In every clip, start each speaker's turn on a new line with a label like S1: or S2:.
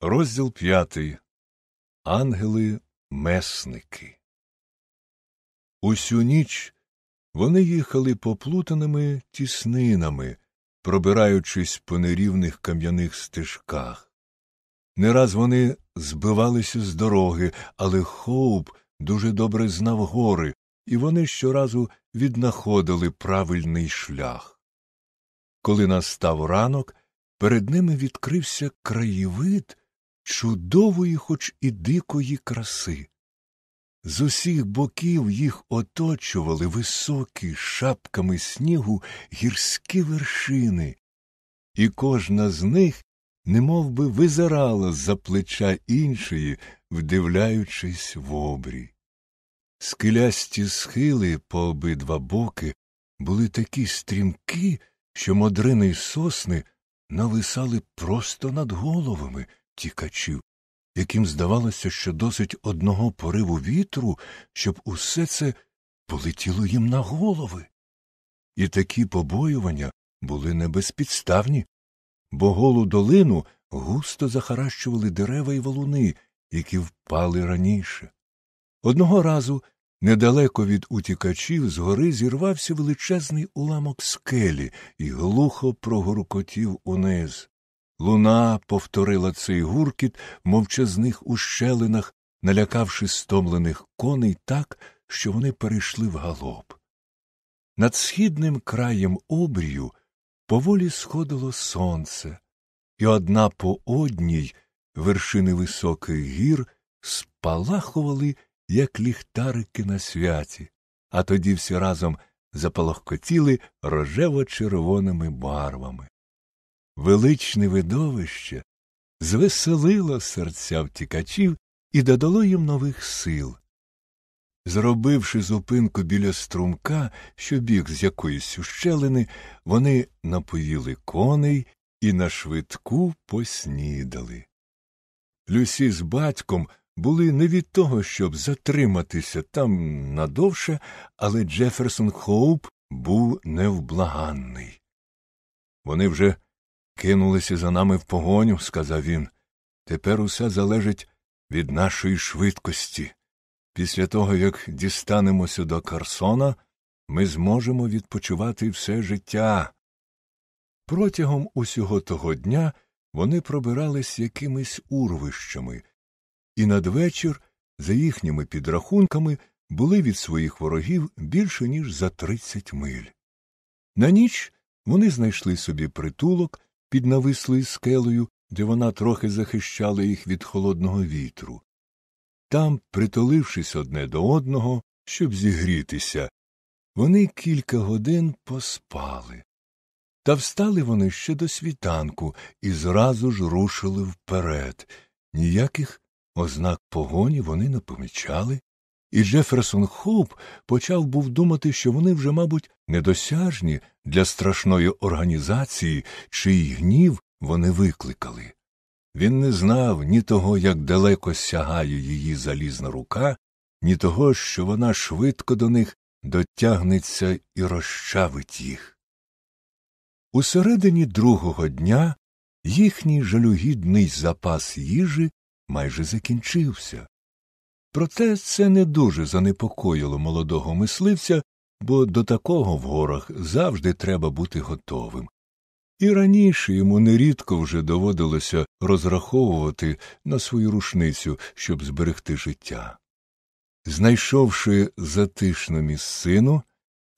S1: Розділ п'ятий. Ангели месники. Усю ніч вони їхали поплутаними тіснинами, пробираючись по нерівних кам'яних стежках. Не раз вони збивалися з дороги, але Хоуп дуже добре знав гори, і вони щоразу віднаходили правильний шлях. Коли настав ранок, перед ними відкрився краєвид чудової, хоч і дикої краси. З усіх боків їх оточували високі шапками снігу гірські вершини, і кожна з них немов би визирала з-за плеча іншої, вдивляючись в обрій. Скелясті схили по обидва боки були такі стрімкі, що модрини й сосни нависали просто над головами тікачів, яким здавалося, що досить одного пориву вітру, щоб усе це полетіло їм на голови. І такі побоювання були небезпідставні, бо голу долину густо захаращували дерева й валуни, які впали раніше. Одного разу недалеко від утікачів згори зірвався величезний уламок скелі і глухо прогуркотів униз. Луна повторила цей гуркіт в мовчазних ущелинах, налякавши стомлених коней так, що вони перейшли в галоп. Над східним краєм обрію поволі сходило сонце, і одна по одній вершини високих гір спалахували, як ліхтарики на святі, а тоді всі разом запалахкотіли рожево-червоними барвами. Величне видовище звеселило серця втікачів і додало їм нових сил. Зробивши зупинку біля струмка, що біг з якоїсь ущелини, вони напоїли коней і на швидку поснідали. Люсі з батьком були не від того, щоб затриматися там надовше, але Джеферсон Хоуп був невблаганний. Вони вже кинулися за нами в погоню, сказав він. Тепер усе залежить від нашої швидкості. Після того, як дістанемося до Карсона, ми зможемо відпочивати все життя. Протягом усього того дня вони пробирались якимись урвищами, і надвечір, за їхніми підрахунками, були від своїх ворогів більше, ніж за тридцять миль. На ніч вони знайшли собі притулок під навислою скелею, де вона трохи захищала їх від холодного вітру. Там, притулившись одне до одного, щоб зігрітися, вони кілька годин поспали. Та встали вони ще до світанку і зразу ж рушили вперед. Ніяких ознак погоні вони не помічали, і Джеферсон Хоуп почав був думати, що вони вже, мабуть, недосяжні для страшної організації, чий гнів вони викликали. Він не знав ні того, як далеко сягає її залізна рука, ні того, що вона швидко до них дотягнеться і розчавить їх. У середині другого дня їхній жалюгідний запас їжі майже закінчився. Проте це не дуже занепокоїло молодого мисливця, бо до такого в горах завжди треба бути готовим. І раніше йому нерідко вже доводилося розраховувати на свою рушницю, щоб зберегти життя. Знайшовши затишну місцину,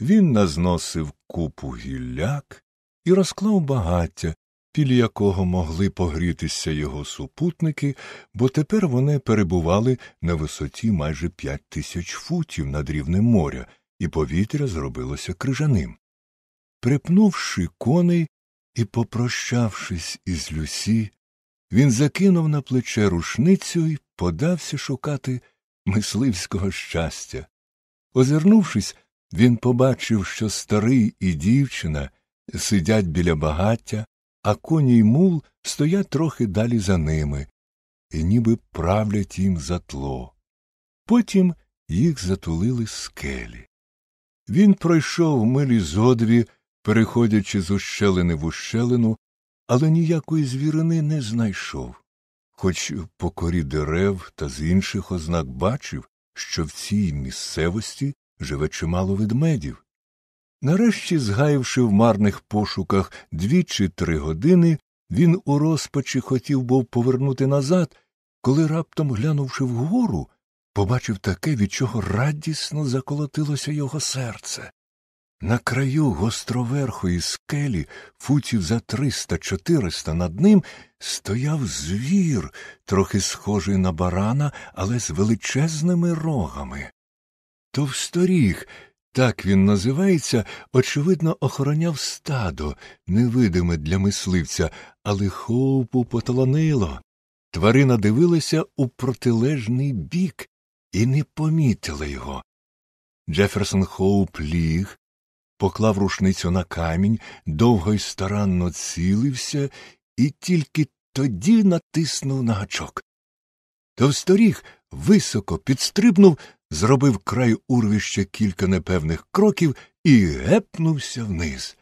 S1: він назносив купу гілляк і розклав багаття, біля якого могли погрітися його супутники, бо тепер вони перебували на висоті майже п'ять тисяч футів над рівнем моря, і повітря зробилося крижаним. Припнувши коней і попрощавшись із Люсі, він закинув на плече рушницю і подався шукати мисливського щастя. Озирнувшись, він побачив, що старий і дівчина сидять біля багаття, а коні й мул стоять трохи далі за ними і ніби правлять їм за тло. Потім їх затулили скелі. Він пройшов милі зодві, переходячи з ущелини в ущелину, але ніякої звірини не знайшов. хоч по корі дерев та з інших ознак бачив, що в цій місцевості живе чимало ведмедів. Нарешті, згаївши в марних пошуках дві чи три години, він у розпачі хотів був повернути назад, коли раптом, глянувши вгору, побачив таке, від чого радісно заколотилося його серце. На краю гостроверхої скелі, футів за триста чотириста над ним, стояв звір, трохи схожий на барана, але з величезними рогами. Товсторіг, так він називається, очевидно, охороняв стадо, невидиме для мисливця, але хоупу поталанило. Тварина дивилася у протилежний бік і не помітила його. Джеферсон Хоуп ліг, поклав рушницю на камінь, довго й старанно цілився і тільки тоді натиснув на гачок. Товсторіг високо підстрибнув, зробив край урвища кілька непевних кроків і гепнувся вниз.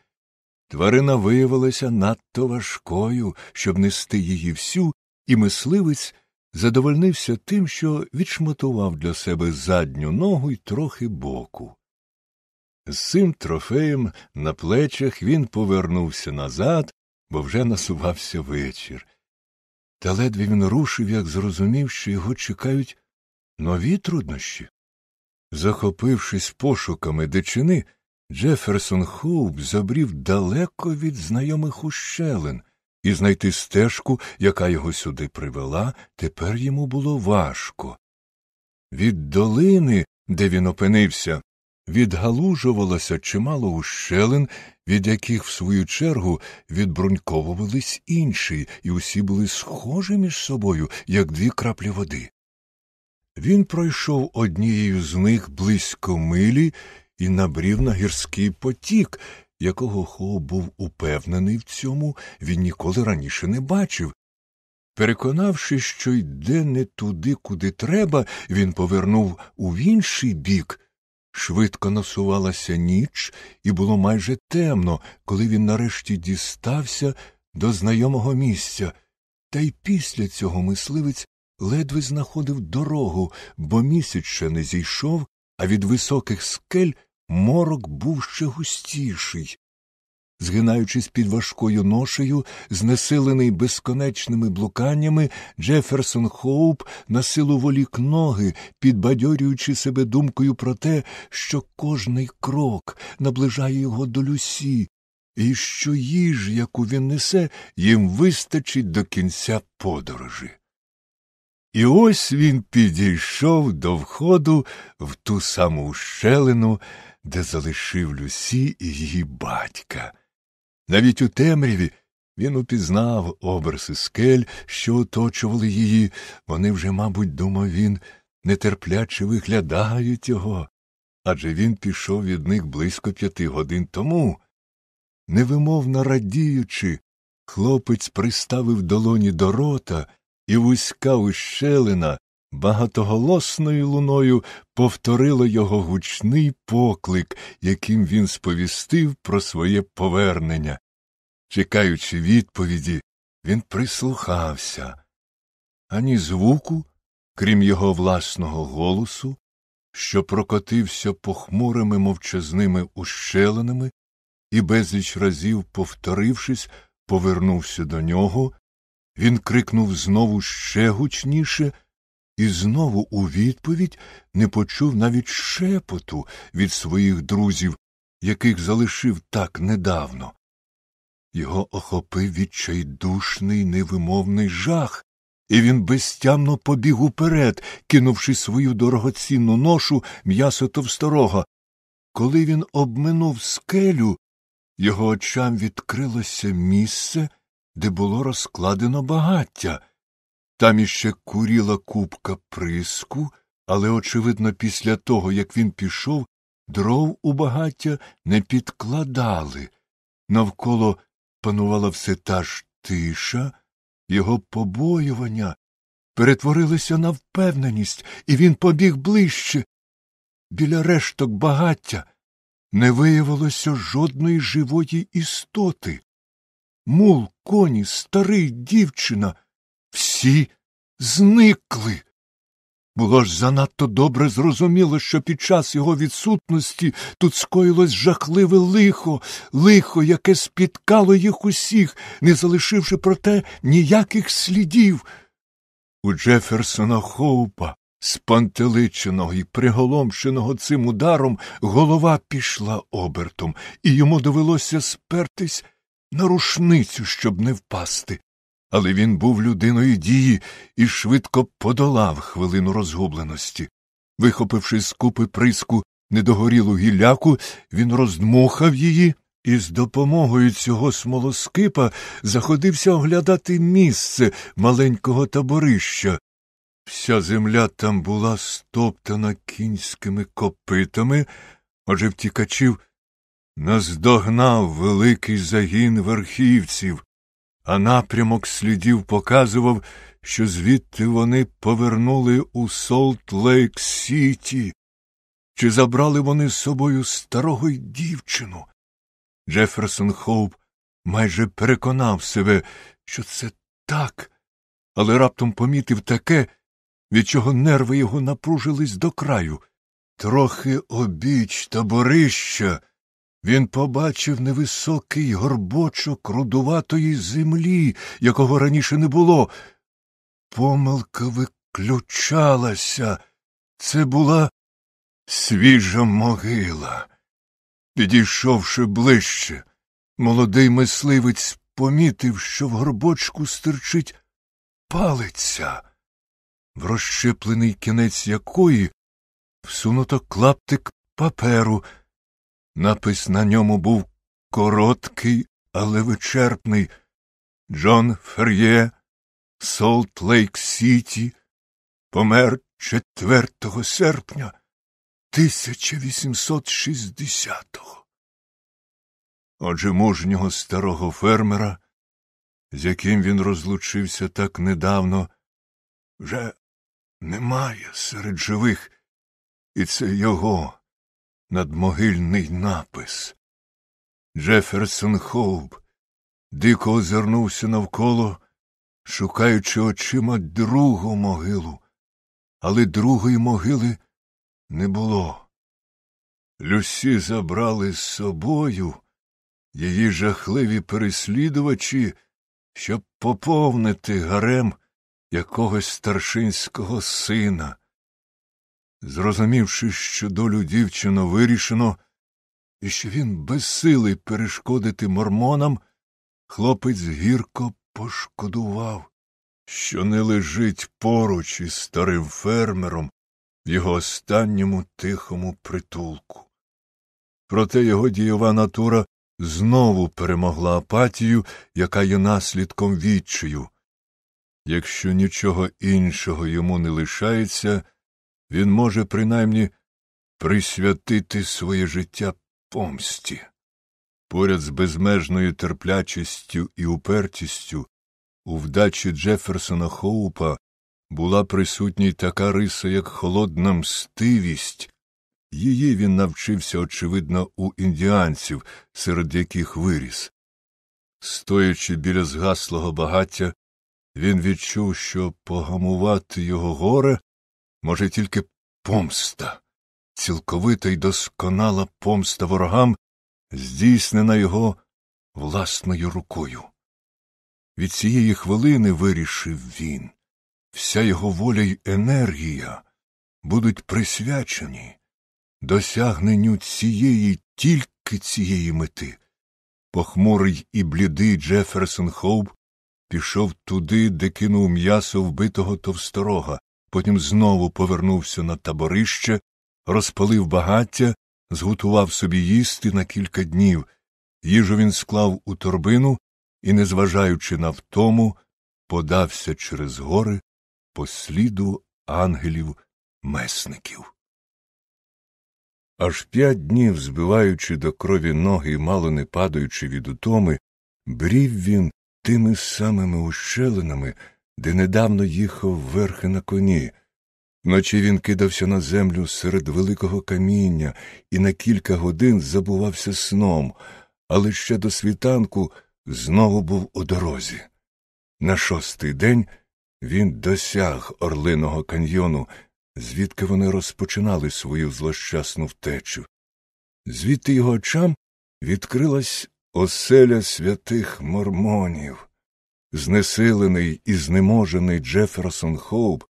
S1: Тварина виявилася надто важкою, щоб нести її всю, і мисливець задовольнився тим, що відшматував для себе задню ногу й трохи боку. З цим трофеєм на плечах він повернувся назад, бо вже насувався вечір. Та ледве він рушив, як зрозумів, що його чекають нові труднощі. Захопившись пошуками дичини, Джеферсон Хоуп забрів далеко від знайомих ущелин, і знайти стежку, яка його сюди привела, тепер йому було важко. Від долини, де він опинився, відгалужувалося чимало ущелин, від яких, в свою чергу, відбруньковувались інші, і усі були схожі між собою, як дві краплі води. Він пройшов однією з них близько милі і набрів на гірський потік, якого Хо був упевнений в цьому, він ніколи раніше не бачив. Переконавши, що йде не туди, куди треба, він повернув у інший бік. Швидко насувалася ніч, і було майже темно, коли він нарешті дістався до знайомого місця. Та й після цього мисливець ледве знаходив дорогу, бо місяць ще не зійшов, а від високих скель морок був ще густіший. Згинаючись під важкою ношею, знесилений безконечними блуканнями, Джеферсон Хоуп на силу волік ноги, підбадьорюючи себе думкою про те, що кожний крок наближає його до Люсі, і що їж, яку він несе, їм вистачить до кінця подорожі. І ось він підійшов до входу в ту саму щелину, де залишив Люсі і її батька. Навіть у темряві він упізнав образи скель, що оточували її. Вони вже, мабуть, думав він, нетерпляче виглядають його, адже він пішов від них близько п'яти годин тому. Невимовно радіючи, хлопець приставив долоні до рота, і вузька ущелина багатоголосною луною повторило його гучний поклик, яким він сповістив про своє повернення. Чекаючи відповіді, він прислухався. Ані звуку, крім його власного голосу, що прокотився похмурими мовчазними ущелинами і безліч разів, повторившись, повернувся до нього, він крикнув знову ще гучніше і знову у відповідь не почув навіть шепоту від своїх друзів, яких залишив так недавно. Його охопив відчайдушний невимовний жах, і він безтямно побіг уперед, кинувши свою дорогоцінну ношу м'ясо товсторога. Коли він обминув скелю, його очам відкрилося місце, де було розкладено багаття. Там іще куріла купка приску, але, очевидно, після того, як він пішов, дров у багаття не підкладали. Навколо панувала все та ж тиша, його побоювання перетворилися на впевненість, і він побіг ближче. Біля решток багаття не виявилося жодної живої істоти. Мул, коні, старий, дівчина всі зникли. Було ж занадто добре зрозуміло, що під час його відсутності тут скоїлось жахливе лихо, лихо, яке спіткало їх усіх, не залишивши проте ніяких слідів. У Джеферсона Хоупа, спантеличеного і приголомшеного цим ударом, голова пішла обертом, і йому довелося спертись на рушницю, щоб не впасти. Але він був людиною дії і швидко подолав хвилину розгубленості. Вихопивши з купи приску недогорілу гілляку, він роздмухав її і з допомогою цього смолоскипа заходився оглядати місце маленького таборища. Вся земля там була стоптана кінськими копитами, отже втікачів наздогнав великий загін верхівців, а напрямок слідів показував, що звідти вони повернули у Солт Лейк Сіті. Чи забрали вони з собою старого й дівчину? Джеферсон Хоуп майже переконав себе, що це так, але раптом помітив таке, від чого нерви його напружились до краю. Трохи обіч таборища він побачив невисокий горбочок рудуватої землі, якого раніше не було. Помилка виключалася. Це була свіжа могила. Підійшовши ближче, молодий мисливець помітив, що в горбочку стирчить палиця, в розщеплений кінець якої всунуто клаптик паперу. Напис на ньому був короткий, але вичерпний Джон Фер'є, Солт Лейк Сіті, помер 4 серпня 1860-го. Отже, мужнього старого фермера, з яким він розлучився так недавно, вже немає серед живих, і це його надмогильний напис. Джеферсон Хоуп дико озирнувся навколо, шукаючи очима другу могилу, але другої могили не було. Люсі забрали з собою її жахливі переслідувачі, щоб поповнити гарем якогось старшинського сина. Зрозумівши, що долю дівчину вирішено, і що він безсилий перешкодити мормонам, хлопець гірко пошкодував, що не лежить поруч із старим фермером в його останньому тихому притулку. Проте його дієва натура знову перемогла апатію, яка є наслідком відчаю. Якщо нічого іншого йому не лишається, він може принаймні присвятити своє життя помсті. Поряд з безмежною терплячістю і упертістю у вдачі Джеферсона Хоупа була присутня й така риса, як холодна мстивість. Її він навчився, очевидно, у індіанців, серед яких виріс. Стоячи біля згаслого багаття, він відчув, що погамувати його горе може тільки помста, цілковита й досконала помста ворогам, здійснена його власною рукою. Від цієї хвилини вирішив він, вся його воля й енергія будуть присвячені досягненню цієї тільки цієї мети. Похмурий і блідий Джеферсон Хоуп пішов туди, де кинув м'ясо вбитого товсторога, потім знову повернувся на таборище, розпалив багаття, зготував собі їсти на кілька днів. Їжу він склав у торбину і, незважаючи на втому, подався через гори по сліду ангелів месників. Аж п'ять днів, збиваючи до крові ноги і мало не падаючи від утоми, брів він тими самими ущелинами, де недавно їхав верхи на коні. Вночі він кидався на землю серед великого каміння і на кілька годин забувався сном, але ще до світанку знову був у дорозі. На шостий день він досяг орлиного каньйону, звідки вони розпочинали свою злощасну втечу. Звідти його очам відкрилась оселя святих мормонів. Знесилений і знеможений Джеферсон Хоуп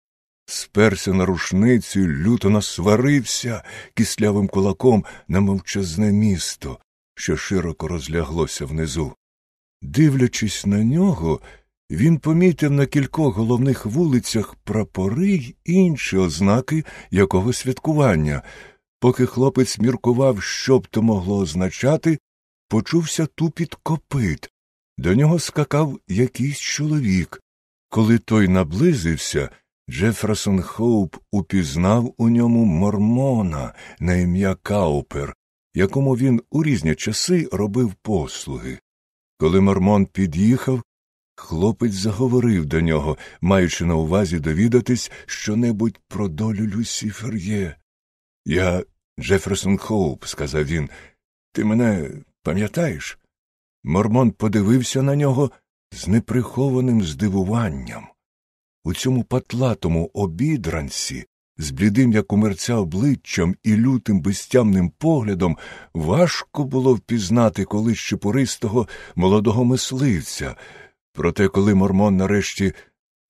S1: сперся на рушницю, люто насварився кислявим кулаком на мовчазне місто, що широко розляглося внизу. Дивлячись на нього, він помітив на кількох головних вулицях прапори й інші ознаки якого святкування. Поки хлопець міркував, що б то могло означати, почувся тупіт копит. До нього скакав якийсь чоловік. Коли той наблизився, Джеферсон Хоуп упізнав у ньому мормона на ім'я Каупер, якому він у різні часи робив послуги. Коли мормон під'їхав, хлопець заговорив до нього, маючи на увазі довідатись щонебудь про долю Люсі Фер'є. Я Джеферсон Хоуп, сказав він, ти мене пам'ятаєш? Мормон подивився на нього з неприхованим здивуванням. У цьому патлатому обідранці, з блідим, як умерця обличчям і лютим безтямним поглядом, важко було впізнати колись чепуристого молодого мисливця. Проте, коли Мормон нарешті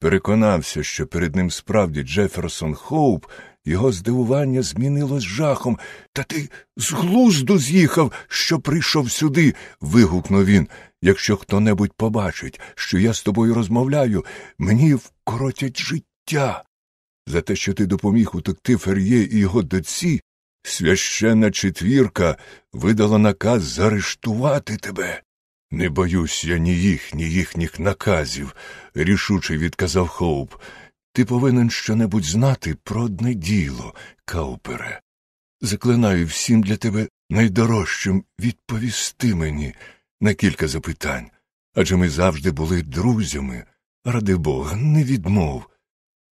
S1: переконався, що перед ним справді Джеферсон Хоуп, його здивування змінилось жахом. Та ти з глузду з'їхав, що прийшов сюди. вигукнув він. Якщо хто небудь побачить, що я з тобою розмовляю, мені вкоротять життя. За те, що ти допоміг утекти Фер'є і його доці, священна четвірка видала наказ заарештувати тебе. Не боюсь я ні їх, ні їхніх наказів, рішуче відказав Хоуп. Ти повинен щонебудь знати про одне діло, Каупере. Заклинаю всім для тебе найдорожчим відповісти мені на кілька запитань. Адже ми завжди були друзями. Ради Бога, не відмов.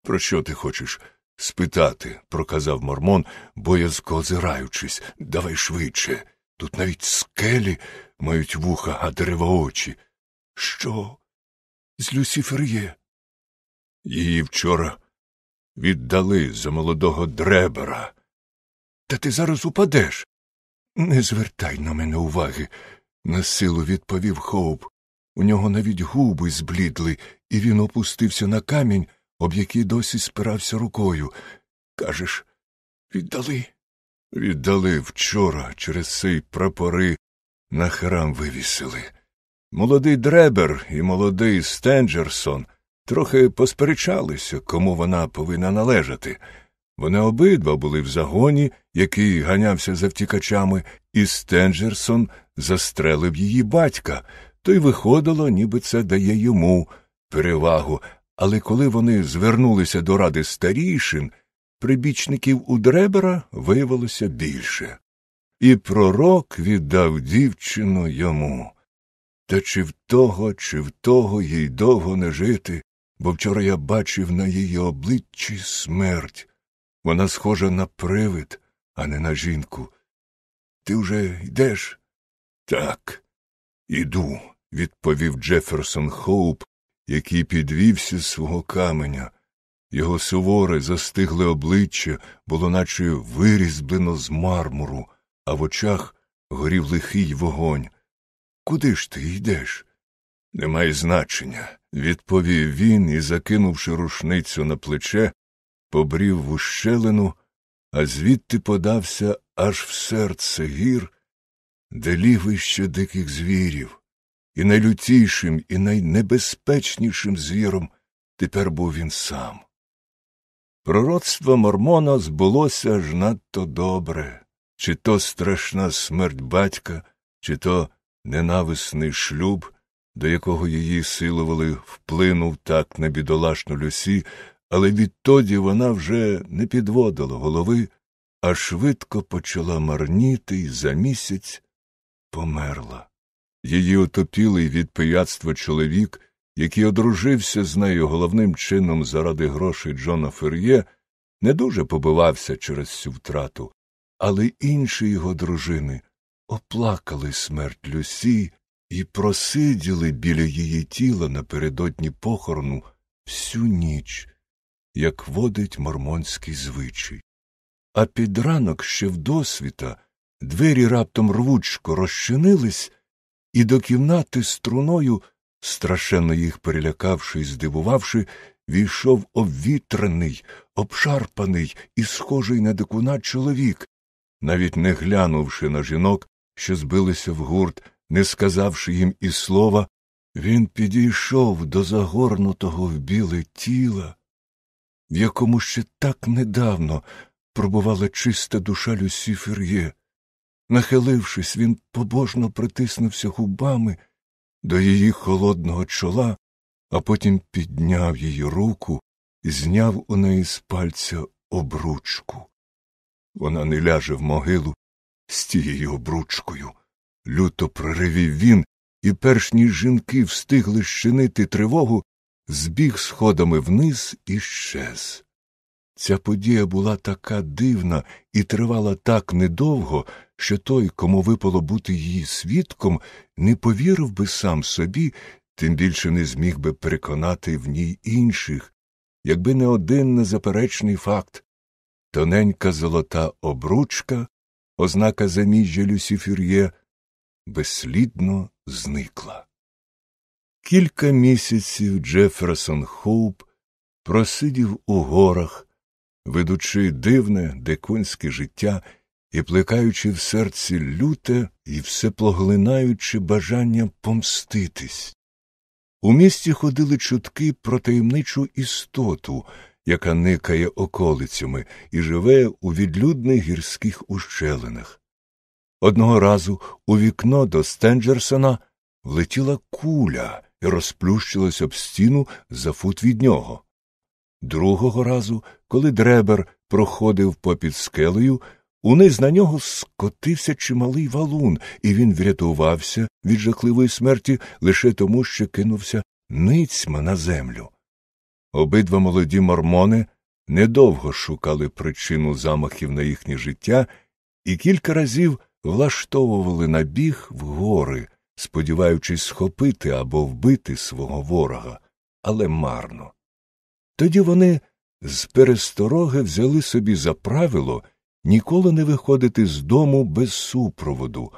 S1: Про що ти хочеш спитати? проказав мормон, боязко озираючись. Давай швидше. Тут навіть скелі мають вуха, а дерева очі. Що? З Люсіфер'є? Її вчора віддали за молодого дребера. Та ти зараз упадеш. Не звертай на мене уваги, насилу відповів Хоуп. У нього навіть губи зблідли, і він опустився на камінь, об який досі спирався рукою. Кажеш, віддали? Віддали вчора через цей прапори на храм вивісили. Молодий дребер і молодий Стенджерсон трохи посперечалися, кому вона повинна належати. Вони обидва були в загоні, який ганявся за втікачами, і Стенджерсон застрелив її батька, то й виходило, ніби це дає йому перевагу. Але коли вони звернулися до ради старішин, прибічників у дребера виявилося більше. І пророк віддав дівчину йому. Та чи в того, чи в того їй довго не жити, бо вчора я бачив на її обличчі смерть. Вона схожа на привид, а не на жінку. Ти вже йдеш? Так, іду, відповів Джеферсон Хоуп, який підвівся з свого каменя. Його суворе, застигле обличчя було наче вирізблено з мармуру, а в очах горів лихий вогонь. Куди ж ти йдеш? Немає значення, відповів він і, закинувши рушницю на плече, побрів в ущелину, а звідти подався аж в серце гір, де лігвище диких звірів, і найлютішим, і найнебезпечнішим звіром тепер був він сам. Пророцтво Мормона збулося аж надто добре, чи то страшна смерть батька, чи то ненависний шлюб, до якого її силували, вплинув так на бідолашну Люсі, але відтоді вона вже не підводила голови, а швидко почала марніти і за місяць померла. Її отопілий від пияцтва чоловік, який одружився з нею головним чином заради грошей Джона Фер'є, не дуже побивався через цю втрату, але інші його дружини оплакали смерть Люсі і просиділи біля її тіла напередодні похорону всю ніч, як водить мормонський звичай. А під ранок ще вдосвіта двері раптом рвучко розчинились, і до кімнати струною, страшенно їх перелякавши і здивувавши, війшов обвітрений, обшарпаний і схожий на дикуна чоловік, навіть не глянувши на жінок, що збилися в гурт, не сказавши їм і слова, він підійшов до загорнутого в біле тіла, в якому ще так недавно пробувала чиста душа Люсі Фер'є. Нахилившись, він побожно притиснувся губами до її холодного чола, а потім підняв її руку і зняв у неї з пальця обручку. Вона не ляже в могилу з тією обручкою. Люто проривів він, і, перш ніж жінки встигли щинити тривогу, збіг сходами вниз і щез. Ця подія була така дивна і тривала так недовго, що той, кому випало бути її свідком, не повірив би сам собі, тим більше не зміг би переконати в ній інших, якби не один незаперечний факт тоненька золота обручка, ознака заміжжя Люсі Фюр'є, безслідно зникла. Кілька місяців Джеферсон Хоуп просидів у горах, ведучи дивне дикунське життя і плекаючи в серці люте і всепоглинаючи бажання помститись. У місті ходили чутки про таємничу істоту, яка никає околицями і живе у відлюдних гірських ущелинах. Одного разу у вікно до Стенджерсона влетіла куля і розплющилась об стіну за фут від нього. Другого разу, коли дребер проходив попід скелею, униз на нього скотився чималий валун, і він врятувався від жахливої смерті лише тому, що кинувся ницьма на землю. Обидва молоді мормони недовго шукали причину замахів на їхнє життя і кілька разів влаштовували набіг в гори, сподіваючись схопити або вбити свого ворога, але марно. Тоді вони з перестороги взяли собі за правило ніколи не виходити з дому без супроводу,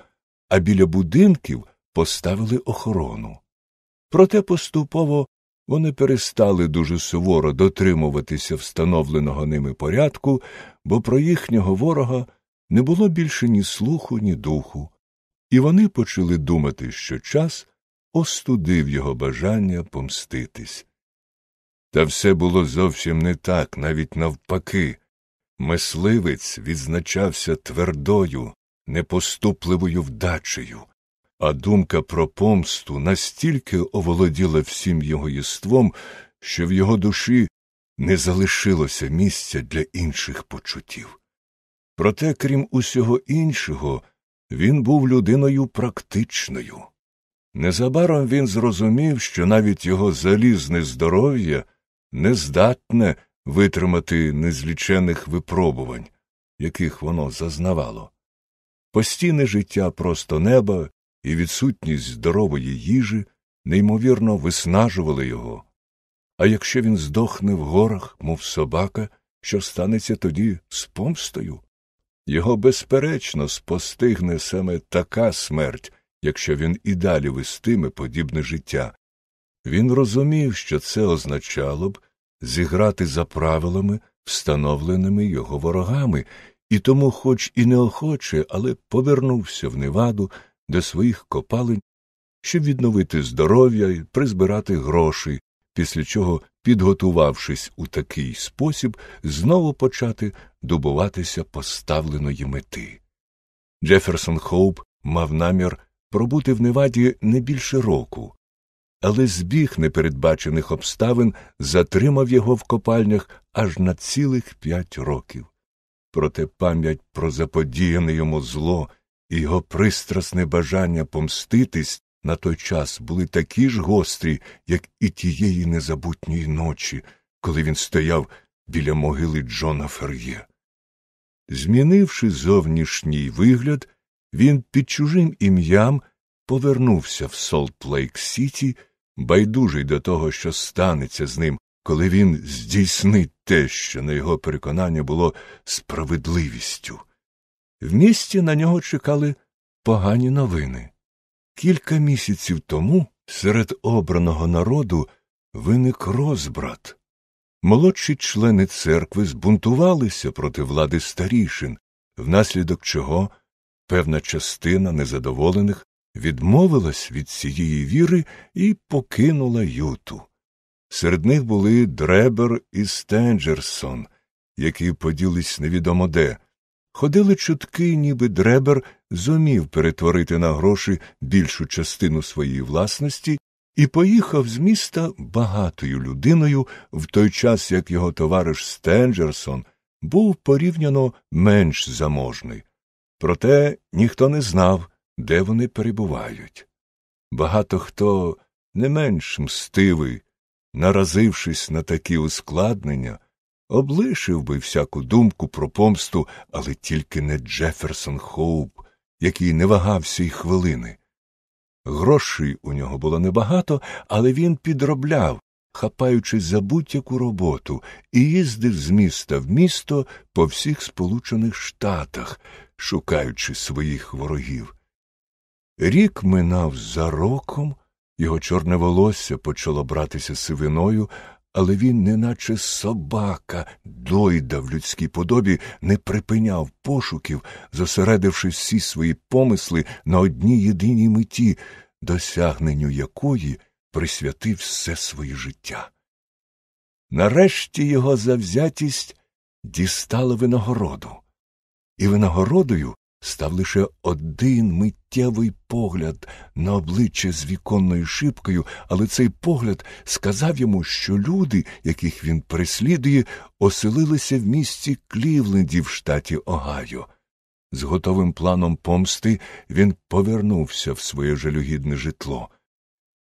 S1: а біля будинків поставили охорону. Проте поступово вони перестали дуже суворо дотримуватися встановленого ними порядку, бо про їхнього ворога не було більше ні слуху, ні духу, і вони почали думати, що час остудив його бажання помститись. Та все було зовсім не так, навіть навпаки. Мисливець відзначався твердою, непоступливою вдачею, а думка про помсту настільки оволоділа всім його єством, що в його душі не залишилося місця для інших почуттів. Проте, крім усього іншого, він був людиною практичною. Незабаром він зрозумів, що навіть його залізне здоров'я не здатне витримати незлічених випробувань, яких воно зазнавало. Постійне життя просто неба і відсутність здорової їжі неймовірно виснажували його. А якщо він здохне в горах, мов собака, що станеться тоді з помстою? Його безперечно спостигне саме така смерть, якщо він і далі вестиме подібне життя. Він розумів, що це означало б зіграти за правилами, встановленими його ворогами, і тому, хоч і неохоче, але повернувся в Неваду до своїх копалень, щоб відновити здоров'я і призбирати гроші, після чого, підготувавшись у такий спосіб, знову почати добуватися поставленої мети. Джеферсон Хоуп мав намір пробути в Неваді не більше року, але збіг непередбачених обставин затримав його в копальнях аж на цілих п'ять років. Проте пам'ять про заподіяне йому зло і його пристрасне бажання помститись на той час були такі ж гострі, як і тієї незабутньої ночі, коли він стояв біля могили Джона Фер'є. Змінивши зовнішній вигляд, він під чужим ім'ям повернувся в Солт Лейк Сіті, байдужий до того, що станеться з ним, коли він здійснить те, що на його переконання було справедливістю. В місті на нього чекали погані новини. Кілька місяців тому серед обраного народу виник розбрат. Молодші члени церкви збунтувалися проти влади старішин, внаслідок чого певна частина незадоволених відмовилась від цієї віри і покинула Юту. Серед них були Дребер і Стенджерсон, які поділись невідомо де. Ходили чутки, ніби Дребер зумів перетворити на гроші більшу частину своєї власності і поїхав з міста багатою людиною, в той час як його товариш Стенджерсон був порівняно менш заможний. Проте ніхто не знав, де вони перебувають. Багато хто не менш мстивий, наразившись на такі ускладнення, облишив би всяку думку про помсту, але тільки не Джеферсон Хоуп, який не вагався й хвилини. Грошей у нього було небагато, але він підробляв, хапаючись за будь-яку роботу, і їздив з міста в місто по всіх Сполучених Штатах, шукаючи своїх ворогів. Рік минав за роком, його чорне волосся почало братися сивиною, але він, неначе собака, дойда в людській подобі, не припиняв пошуків, зосередивши всі свої помисли на одній єдиній меті, досягненню якої присвятив все своє життя. Нарешті його завзятість дістала винагороду, і винагородою став лише один миттєвий погляд на обличчя з віконною шибкою, але цей погляд сказав йому, що люди, яких він переслідує, оселилися в місті Клівленді в штаті Огайо. З готовим планом помсти він повернувся в своє жалюгідне житло.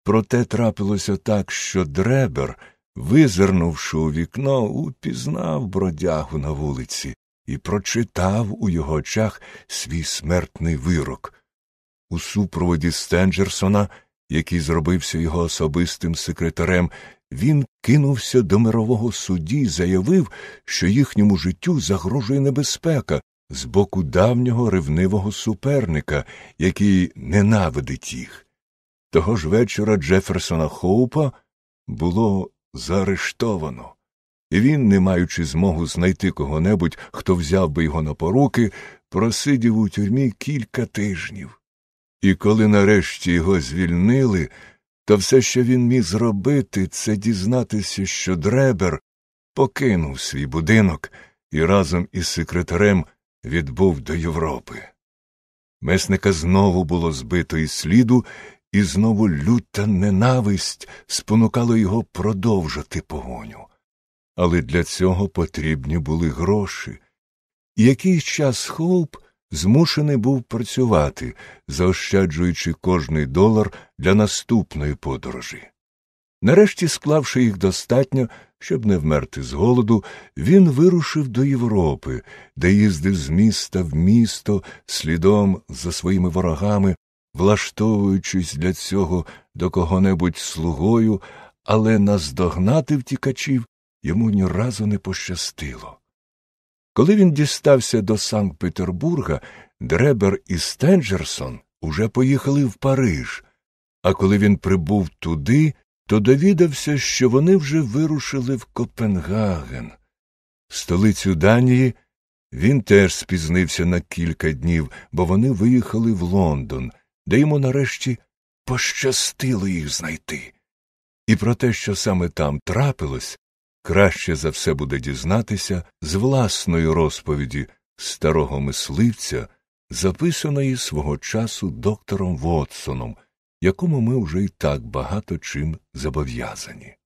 S1: Проте трапилося так, що дребер, визирнувши у вікно, упізнав бродягу на вулиці і прочитав у його очах свій смертний вирок. У супроводі Стенджерсона, який зробився його особистим секретарем, він кинувся до мирового судді і заявив, що їхньому життю загрожує небезпека з боку давнього ревнивого суперника, який ненавидить їх. Того ж вечора Джеферсона Хоупа було заарештовано він, не маючи змогу знайти кого-небудь, хто взяв би його на поруки, просидів у тюрмі кілька тижнів. І коли нарешті його звільнили, то все, що він міг зробити, це дізнатися, що дребер покинув свій будинок і разом із секретарем відбув до Європи. Месника знову було збито із сліду, і знову люта ненависть спонукала його продовжити погоню але для цього потрібні були гроші. І якийсь час Хоуп змушений був працювати, заощаджуючи кожний долар для наступної подорожі. Нарешті, склавши їх достатньо, щоб не вмерти з голоду, він вирушив до Європи, де їздив з міста в місто слідом за своїми ворогами, влаштовуючись для цього до кого-небудь слугою, але наздогнати втікачів йому ні разу не пощастило. Коли він дістався до Санкт Петербурга, Дребер і Стенджерсон уже поїхали в Париж, а коли він прибув туди, то довідався, що вони вже вирушили в Копенгаген. Столицю Данії він теж спізнився на кілька днів, бо вони виїхали в Лондон, де йому нарешті пощастило їх знайти. І про те, що саме там трапилось, краще за все буде дізнатися з власної розповіді старого мисливця, записаної свого часу доктором Вотсоном, якому ми вже й так багато чим зобов'язані.